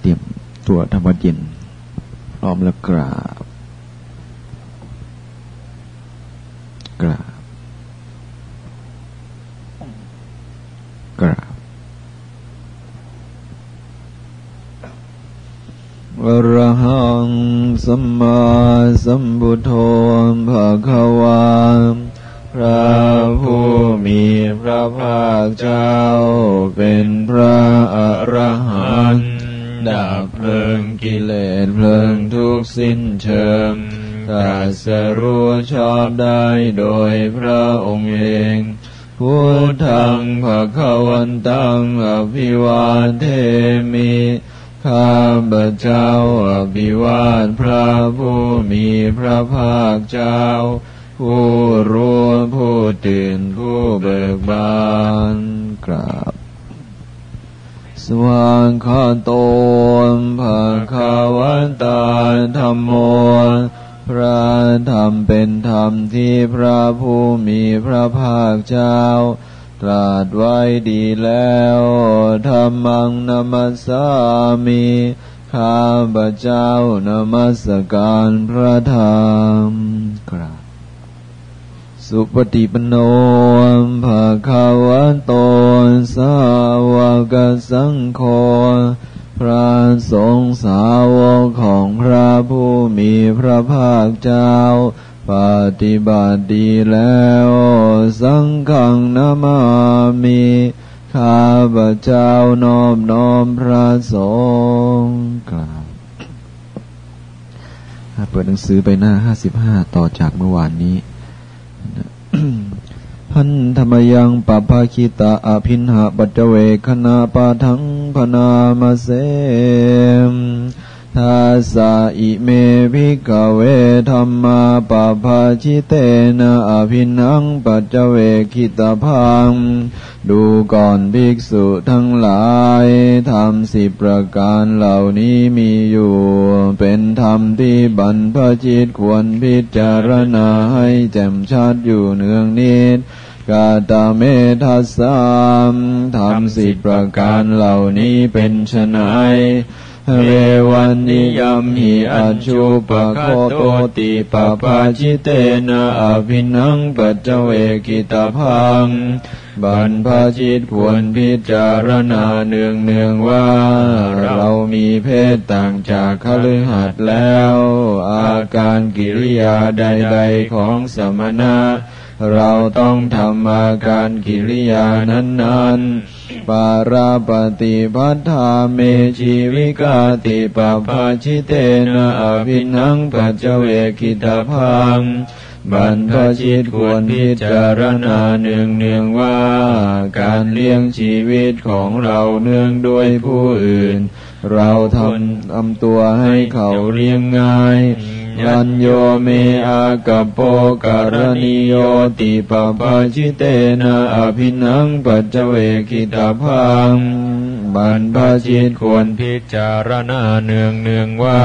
เตรียมตัวธรรมะเย็นพร้อมแล้วกราบ กราบ กราบอรหังสัมมาสัมพุทโธภะคะวาพระผู้มีพระภาคเจ้าเป็นพระอรหันต ดับเพลิงกิเลสเพลิงทุกสิ้นเชิงตรัสรู้ชอบได้โดยพระองค์เองพุทธังภะคะวันตังอภิวาเทมิข้าพเจ้าอภิวาทพระผู้มีพระภาคเจ้า ผู้รู้ผู้ตื่นผู้เบิกบานกราบ วางคาโตมภาคาวันตาธรรมโมพระธรรมเป็นธรรมที่พระผู้มีพระภาคเจ้า ตรัสไว้ดีแล้วธรรมังนมัสสามิข้าพเจ้านมัสการพระธรรมกราบ สุปฏิปโนภาคาวะโตสาวกสังโฆพระสงฆ์สาวกของพระผู้มีพระภาคเจ้า ปฏิบัติดีแล้ว สังฆังนามามิข้าพเจ้านอบน้อมพระสงฆ์กล่าวเปิดหนังสือไปหน้าห้าสิบห้าต่อจากเมื่อวานนี้ พันธรรมยังปปภาคิตาอภินหาปัจเวคณาปาทังพนามาเสมทาสาอิเมภิกเวธรรมาปภาชิเตนะอภินังปัจเวคิตาพังดูก่อนภิกษุทั้งหลายธรรมสิบประการเหล่านี้มีอยู่ เป็นธรรมที่บรรพจิตควรพิจารณาให้แจ่มชัดอยู่เนืองนิด กาตาเมทัสสามธรรมสิบประการเหล่านี้เป็นไฉนเรวันนิยมหิอัจจุปะโคโตติปะปาชิเตนะอภินังปัจเจเวกิตาพังบรรพชิตควรพิจารณาเนืองเนืองว่า เรามีเพศต่างจากคฤหัสแล้ว อาการกิริยาใด ๆของสมณะ เราต้องทำอาการกิริยานั้นๆ ปาราปฏิพัทธาเมชีวิกาติปปาชิเตนะอภินังปัจเจเวกิตาพังบรรพชิตควรพิจารณาเนืองเนืองว่า การเลี้ยงชีวิตของเราเนื่องด้วยผู้อื่น เราทำทำตัวให้เขาเลี้ยงง่าย ยันโยเมอากปโปการณิโยติปปาชิเตนะอภินังปัจเจเวกิตาพังบรรพชิตควรพิจารณาเนืองเนืองว่า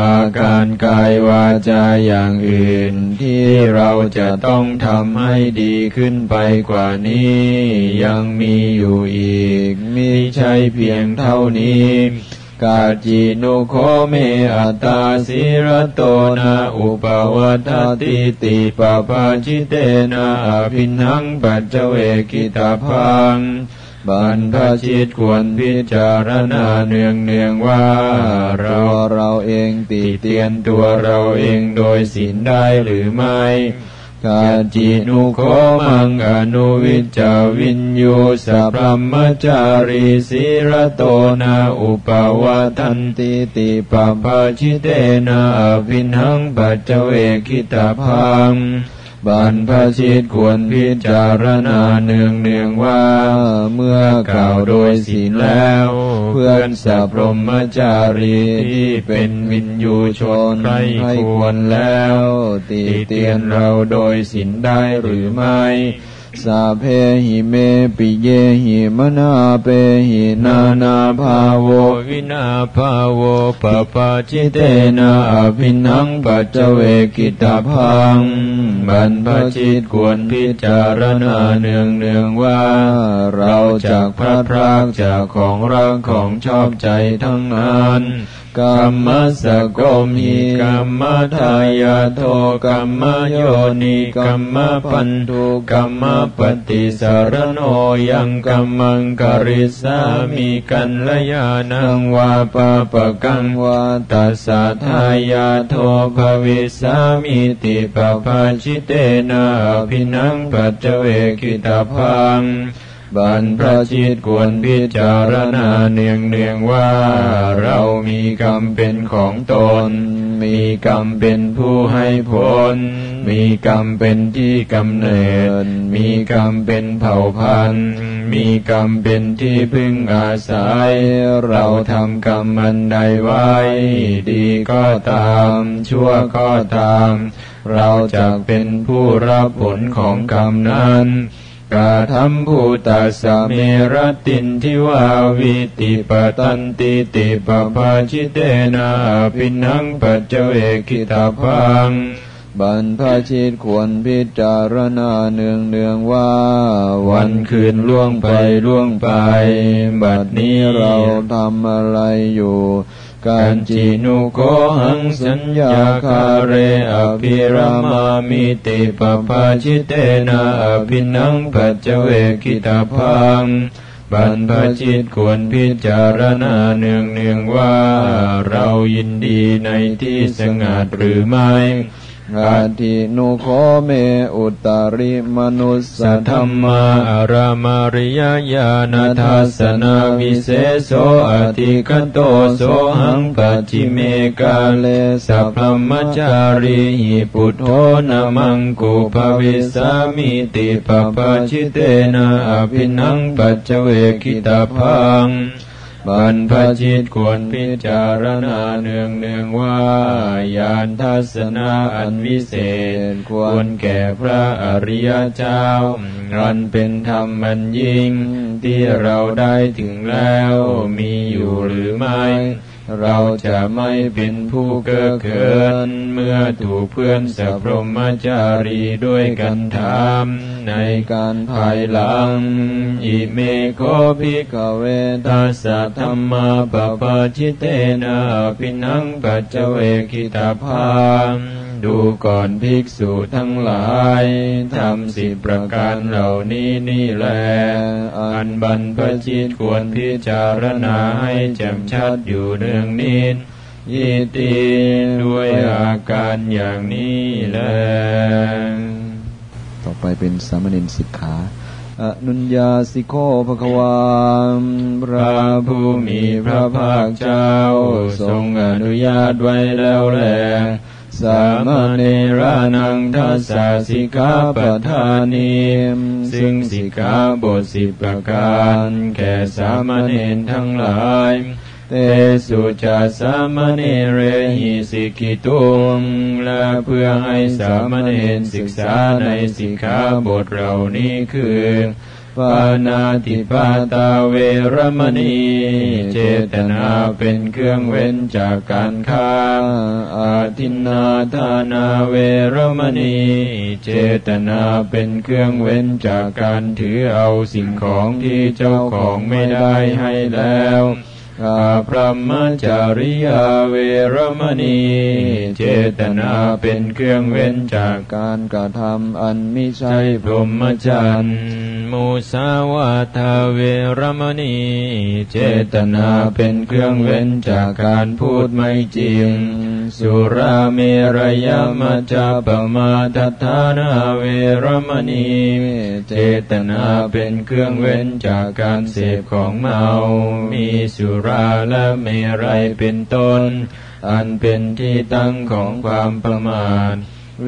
อาการกายวาจาอย่างอื่น ที่เราจะต้องทำให้ดีขึ้นไปกว่านี้ ยังมีอยู่อีกมิใช่เพียงเท่านี้ กาจินุโคเมอัตตาสิรโตนะอุปวัตติติปปาชิเตนะอภินังปัจเจเวกิตาพังบรรพชิตควรพิจารณาเนืองเนืองว่า เราเราเองติเตียนตัวเราเองโดยศีลได้หรือไม่ กาจินุโคมังอนุวิจาวินยูสัพพมจาริสิรโตนาอุปวัตันติติปปาชิเตนะอภินังปัจเจเวคิตาพัง บรรพชิตควรพิจารณาเนืองเนืองว่า เมื่อกล่าวโดยศีลแล้ว เพื่อนสัพรมจารีที่เป็นวินยูชนให้ควรแล้ว ตีเตียนเราโดยศีลได้หรือไม่ สาเพหิเมปิเยหิมนาเปหินานาภาโววินาภาโวปปาจิเตนะอภินังปัจเจเวกิตาพังบรรพชิตควรพิจารณาเนืองเนืองว่า เราจากพระพรากจากของรักของชอบใจทั้งนั้น กรรมสกมิกรรมทายาโทกรรมโยนิกรรมปันทุกรรมปฏิสารโนยังกรรมังกริสามีกันลยานังวาปะปะกังวาตัสสะทายาโทภวิสามิติปปาชิเตนะพินังปัจเจเวกิตาพัง บรรพชิตควรพิจารณาเนืองเนืองว่า เรามีกรรมเป็นของตน มีกรรมเป็นผู้ให้ผล มีกรรมเป็นที่กำเนิด มีกรรมเป็นเผ่าพันธุ์ มีกรรมเป็นที่พึ่งอาศัย เราทำกรรมอันใดไว้ ดีก็ตาม ชั่วก็ตาม เราจะเป็นผู้รับผลของกรรมนั้น กาทำภูตัสเมรตินทิวาวิติปตันติติปภาชิเตนะปินังปัจเจเวกิตาพังบรรพชิตควรพิจารณาเนืองเนืองว่า วันคืนล่วงไปล่วงไป บัดนี้เราทำอะไรอยู่ การจินุโกหังสัญญาคาเรอภิรามามิติปปาชิเตนะอภินังปัจเจเวกิตาพังบรรพชิตควรพิจารณาเนืองเนืองว่า เรายินดีในที่สงัดหรือไม่ อาทินุโคเมอุตาริมนุสธรรมาอารามาริยญาณทัสนาวิเศโสอธิคโตโสหังปัจจิเมกาเลสัพพมจารีหิปุถโธนามังกุภวิสามิติปปะชิเตนะอภินังปัจเจเวกิตาพัง บรรพชิตควรพิจารณาเนืองเนืองว่าญานทัศนาอันวิเศษ ควรแก่พระอริยเจ้ารันเป็นธรรมมันยิ่ง ที่เราได้ถึงแล้วมีอยู่หรือไม่ เราจะไม่เป็นผู้เก้อเขิน เมื่อถูกเพื่อนสัพรมจารีด้วยกันถามในการภายหลัง อิเมโคภิกเวทัสสะธรรมาปปะชิเตนะปินังปัจเจเวกิตาภาม ดูก่อนภิกษุทั้งหลายทำสิประการเหล่านี้นี่แล อันบรรพชิตควรพิจารณาให้แจ่มชัดอยู่เนืองนิดยิติด้วยอาการอย่างนี้แล ต่อไปเป็นสามเณรสิกขาอนุญญาสิโคภควาพระผู้มีพระภาคเจ้า ทรงอนุญาตไว้แล้วแล สามเณรานังทัสสะสิกาปทานิมซึ่งสิกาบทสิบประการแก่สามเณรทั้งหลายเตสุจาสามเณรหิสิกิตุงและเพื่อให้สามเณรศึกษาในสิกขาบทเหล่านี้คือ ปานาติปาตาเวรมณี เจตนาเป็นเครื่องเว้นจากการฆ่า อาทินนาทานาเวรมณี เจตนาเป็นเครื่องเว้นจากการถือเอาสิ่งของที่เจ้าของไม่ได้ให้แล้ว อาพระมจาริยาเวรมณี เจตนาเป็นเครื่องเว้นจากการกระทำอันมิใช่พรหมจรรย์มุสาวาทาเวรมณี เจตนาเป็นเครื่องเว้นจากการพูดไม่จริง สุราเมรยมัจจปมาทัฐานาเวรมณี เจตนาเป็นเครื่องเว้นจากการเสพของเมา มีสุราและมีไรเป็นต้น อันเป็นที่ตั้งของความประมาท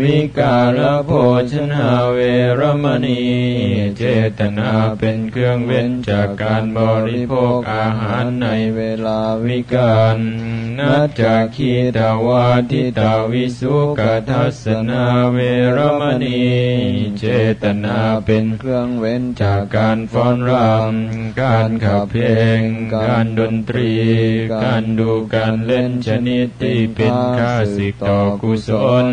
วิการโภชนาเวรมณี เจตนาเป็นเครื่องเว้นจากการบริโภคอาหารในเวลาวิการนัจจคีตาวาทิตาวิสุกทัสนาเวรมณี เจตนาเป็นเครื่องเว้นจากการฟ้อนรำการขับเพลง การดนตรี การดูการเล่นชนิดที่เป็นข้าศึกต่อกุศล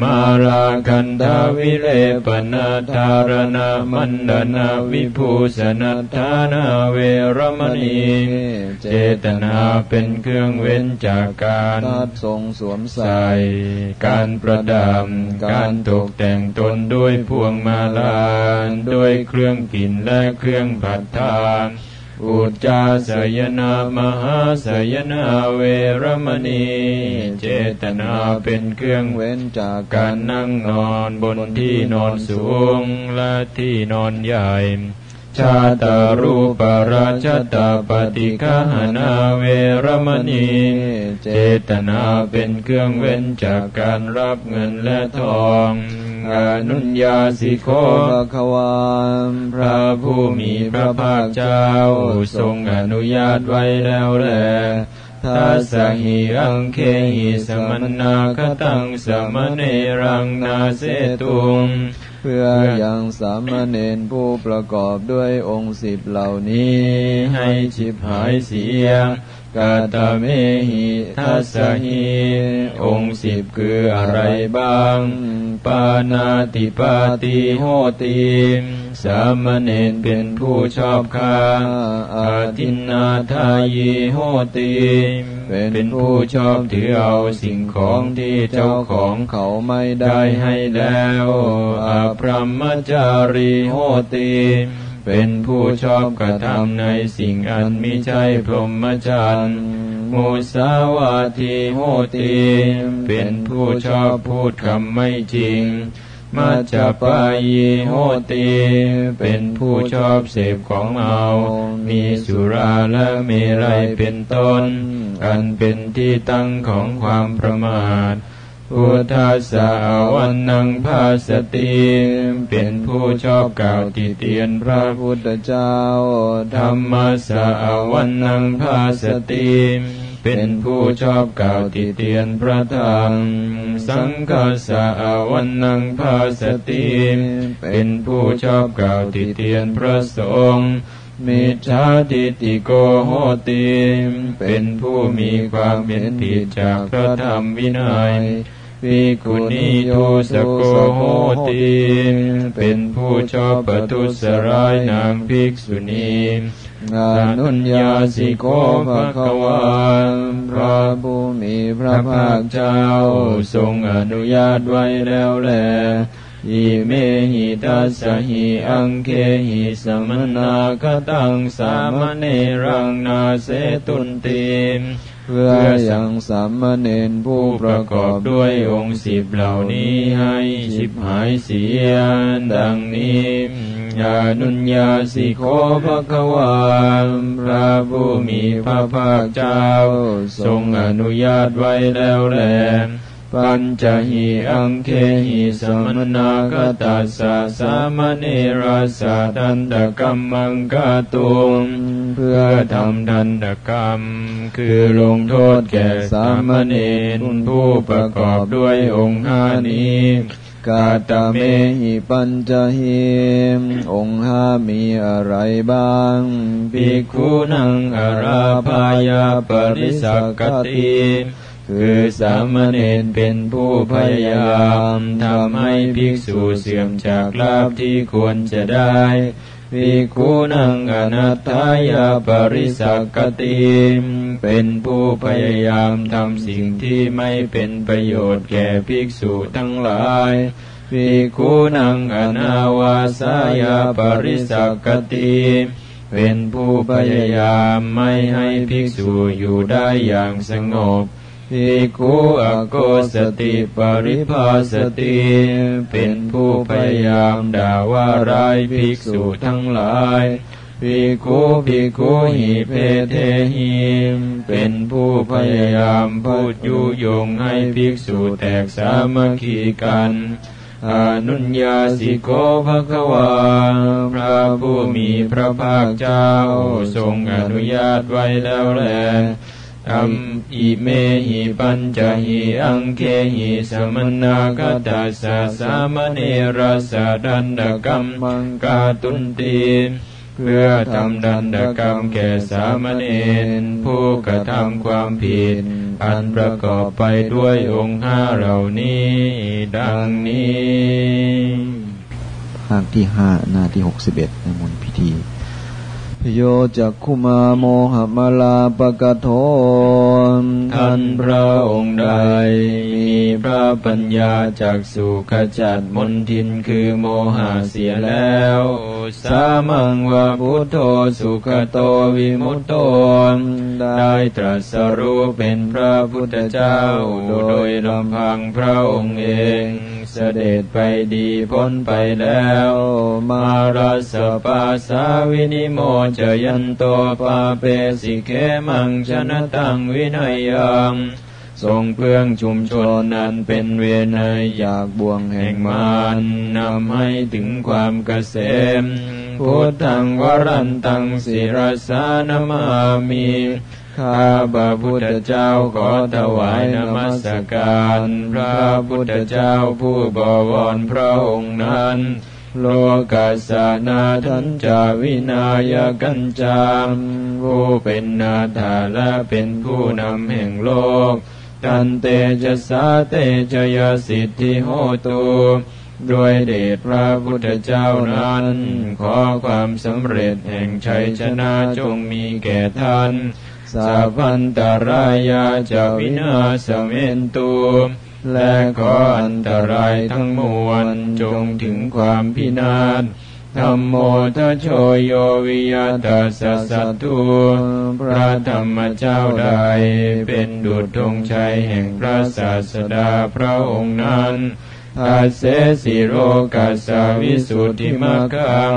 มาราคันธาวิเลปนาธารณามันดนาวิภูสนัทานาเวรมณี เจตนาเป็นเครื่องเว้นจากการทรงสวมใส่ การประดับการตกแต่งตนด้วยพวงมาลาด้วยเครื่องกินและเครื่องผัดทาน อุจจาสยนามหาสยนาเวรมณี เจตนาเป็นเครื่องเว้นจากการนั่งนอนบนที่นอนสูงและที่นอนใหญ่ชาตารูปราชตาปฏิฆาหนาเวรมณี เจตนาเป็นเครื่องเว้นจากการรับเงินและทอง อนุญญาสิโคภควานพระผู้มีพระภาคเจ้าทรงอนุญาตไว้แล้วแล ทัสหิอังเคหิสมนาคตังสมเนรังนาเสตุงเพื่อยังสามเณรผู้ประกอบด้วยองค์สิบเหล่านี้ ให้ฉิบหายเสียกาตเมหิทัสหิองค์สิบคืออะไรบ้าง ปานาติปาติโหติ สามเณรเป็นผู้ชอบค้าอาทินนาทายีโหติเป็นผู้ชอบถือเอาสิ่งของที่เจ้าของเขาไม่ได้ให้แล้วอาพรหมจารีโหติเป็นผู้ชอบกระทำในสิ่งอันมิใช่พรหมจรรย์มุสาวาทีโหติ เป็นผู้ชอบพูดคำไม่จริง มัจจปายโหติ เป็นผู้ชอบเสพของเมา มีสุราและเมรัยเป็นต้น อันเป็นที่ตั้งของความประมาทพุทธสาวันนังภาสติเป็นผู้ชอบกล่าวติเตียนพระพุทธเจ้า ธรรมสาวันนังภาสติ เป็นผู้ชอบกล่าวติเตียนพระธรรม สังฆสาวันนังภาสติเป็นผู้ชอบกล่าวติเตียนพระสงฆ์มิจฉาทิฏฐิโกโหติเป็นผู้มีความเห็นผิดจากพระธรรมวินัยวิกุณีทุสโกโหติเป็นผู้ชอบประทุสร้ายนางภิกษุณี อนุญญาสิโกภะควาพระผู้มีพระภาคเจ้า ทรงอนุญาตไว้แล้วแลอิเมหิตัสหิอังเคหิสมนาคตังสามเนรังนาเสตุนติ เพื่อยังสามเณรผู้ประกอบด้วยองค์สิบเหล่านี้ให้ชิบหายเสียดังนี้ญาณุญญาสิโคภควาพระผู้มีพระภาคเจ้า ทรงอนุญาตไว้แล้วแล ปัญจหิอังเคหิสมนาคตัสสะสามเนราสะทันตกรรมังกาตุงเพื่อทำทันตกรรม คือลงโทษแก่สามเณรผู้ประกอบด้วยองค์ห้านี้กาตเมหิปัญจหิมองค์ห้ามีอะไรบ้างภิกขุนังอาราพายาปริสักติ คือสามเณรเป็นผู้พยายามทำให้ภิกษุเสื่อมจากลาภที่ควรจะได้ภิกขุนังอนัตายาปริสักติมเป็นผู้พยายามทำสิ่งที่ไม่เป็นประโยชน์แก่ภิกษุทั้งหลายภิกขุนังอนาวาสายาปริสักติมเป็นผู้พยายามไม่ให้ภิกษุอยู่ได้อย่างสงบ ภิกขุอโกสติปริภาสติเป็นผู้พยายามด่าว่าร้ายภิกษุทั้งหลายภิกขุภิกขุหิเพเทหิเเป็นผู้พยายามพูดยุยงให้ภิกษุแตกสามัคคีกันอนุญญาสิโกภควาพระผู้มีพระภาคเจ้าทรงอนุญาตไว้แล้วแล อัมอิเมหิปัญจหิอังเคหิสมณากตัสสะสามเนรัสดันดกัมมังกาตุนตีเพื่อทำดันดกรรมแก่สามเณรผู้กระทำความผิด อันประกอบไปด้วยองค์ห้าเหล่านี้ ดังนี้ ภาคที่ห้าหน้าที่หกสิบเอ็ดในมนพิธี โยจักคุมาโมหมาลาปะกะโทนท่านพระองค์ใด มีพระปัญญาจากสุขจัดมนทินคือโมหะเสียแล้ว สามังวาพุทโธสุขโตวิมุตโตได้ตรัสรู้เป็นพระพุทธเจ้า โดยลำพังพระองค์เอง เสด็จไปดีพ้นไปแล้ว มาราสปาสาวินิโมจยันโตปาเปสิเคมังชนะตังวินัยยังทรงเพื่องชุมชนนั้นเป็นเวนยอยากบ่วงแห่งมานนำให้ถึงความเกษมพุทธังวรันตังศิรสานมามี ข้าพระพุทธเจ้าขอถวายนมัสการ พระพุทธเจ้าผู้บวรพระองค์นั้น โลกัสนาทันจาวินายกันจามผู้เป็นนาถาและเป็นผู้นำแห่งโลก ตันเตจะสาเตจยสิทธิโหตุด้วยเดชพระพุทธเจ้านั้น ขอความสำเร็จแห่งชัยชนะจงมีแก่ท่าน สัพพันตรายาจะวินาสเมนตุและขออันตรายทั้งมวลจงถึงความพินาศธรรมโมทโชโยวิยตาสัสตุพระธรรมเจ้าใด เป็นดุจธงชัยแห่งพระศาสดาพระองค์นั้นอาเสสิโรกัสวิสุทธิมกัง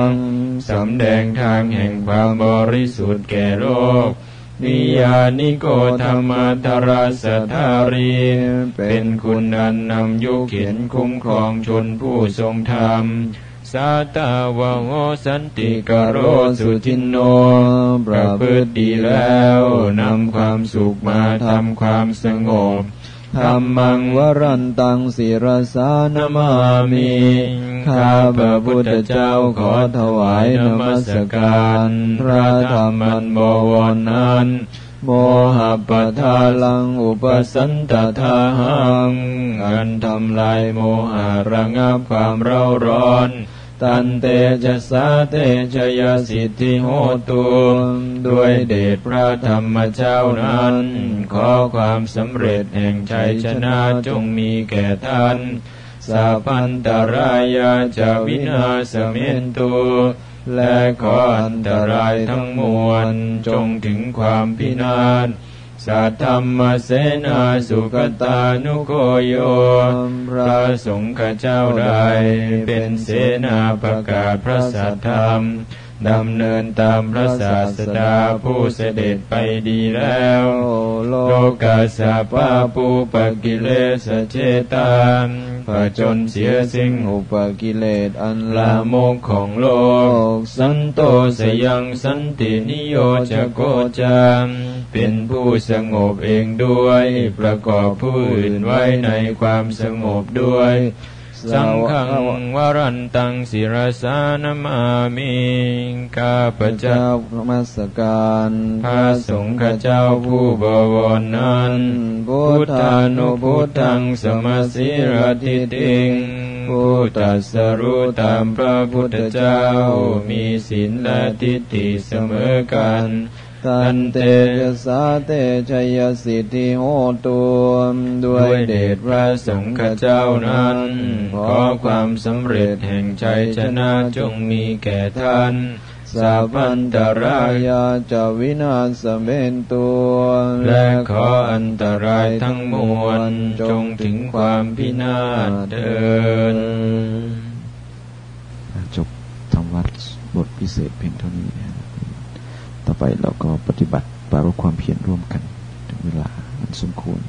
สำแดงทางแห่งความบริสุทธิ์แก่โลก นิยานิโกธรรมธราสธารี เป็นคุณนันนำยุเขียนคุ้มครองชนผู้ทรงธรรม สาตาวะโหสันติกโรสุทินโน ประพฤติดีแล้ว นำความสุขมาทำความสงบ ธรรมังวรันตังศิรสานมามิข้าพระพุทธเจ้าขอถวายนมัสการ พระธรรมันบวรนั้นโมหะปทาลังอุปสันตทาหังอันทำลายโมหะระงับความเร่าร้อน ตันเตจะสาเตชยสิทธิโหตุด้วยเดชพระธรรมเจ้านั้น ขอความสำเร็จแห่งชัยชนะจงมีแก่ท่านสัพพันตรายาจะวินาสเมนตุและขออันตรายทั้งมวลจงถึงความพินาศ สัทธรรมเสนาสุขตานุโกโยพระสงฆ์เจ้าใดเป็นเสนาประกาศพระสัทธรรมดำเนินตามพระศาสดาผู้เสด็จไปดีแล้ว โลกาสาปาปูปกิเลสเจตานผจนเสียสิ่งอุปกิเลสอันลามกของโลก สันโตสยังสันตินิโยจโกจาม เป็นผู้สงบเองด้วย ประกอบผู้อื่นไว้ในความสงบด้วย สังฆังวรันตังศิรสานมามิข้าพเจ้าพระมัสการพระสงฆ์เจ้าผู้บวรนั้นพุทธานุพุทธังสมาสิรติติงผู้ตัสรู้ตามพระพุทธเจ้ามีศีลและทิฏฐิเสมอกัน ตันเตจสาเตชยสิทธิโหตุด้วยเดชพระสงฆ์เจ้านั้น ขอความสำเร็จแห่งชัยชนะจงมีแก่ท่านสัพพันตรายาจะวินาศเมนตัวและขออันตรายทั้งมวลจงถึงความพินาศเดินจบธรรมวัดบทพิเศษเพียงเท่านี้ต่อ ไปเราก็ปฏิบัติปรารความเพียรร่วมกัน ถึงเวลาอันสมควร